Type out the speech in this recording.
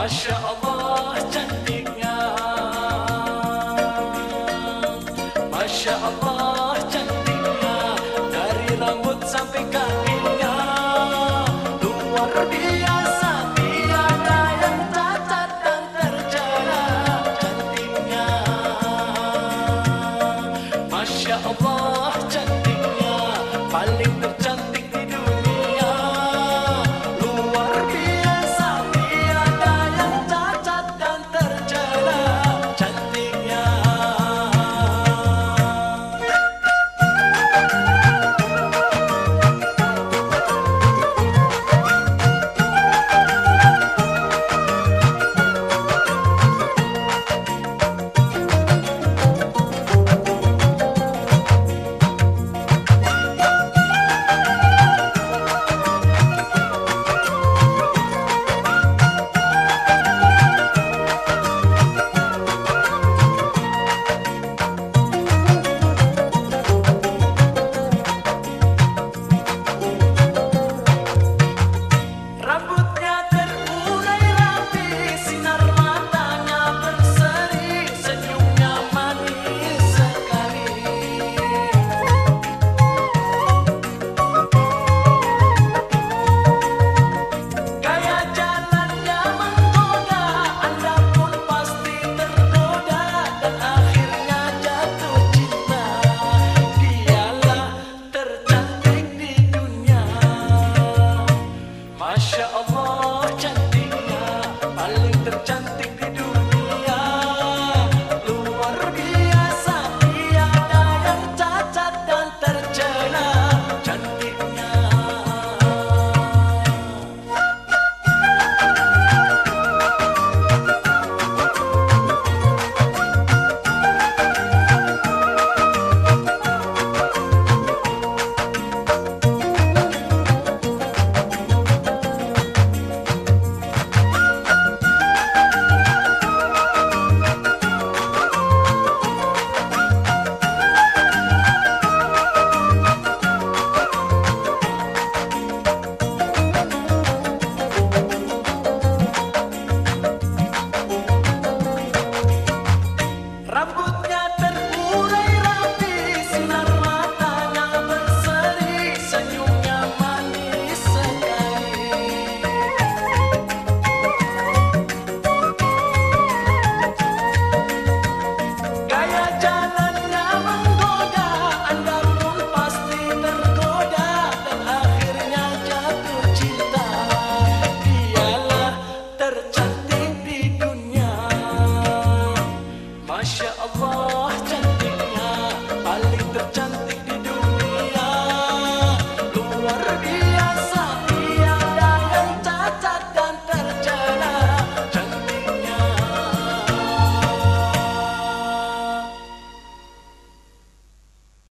Masya Allah cantiknya Masya Allah cantiknya Dari rambut sampai